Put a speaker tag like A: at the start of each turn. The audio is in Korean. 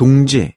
A: 동지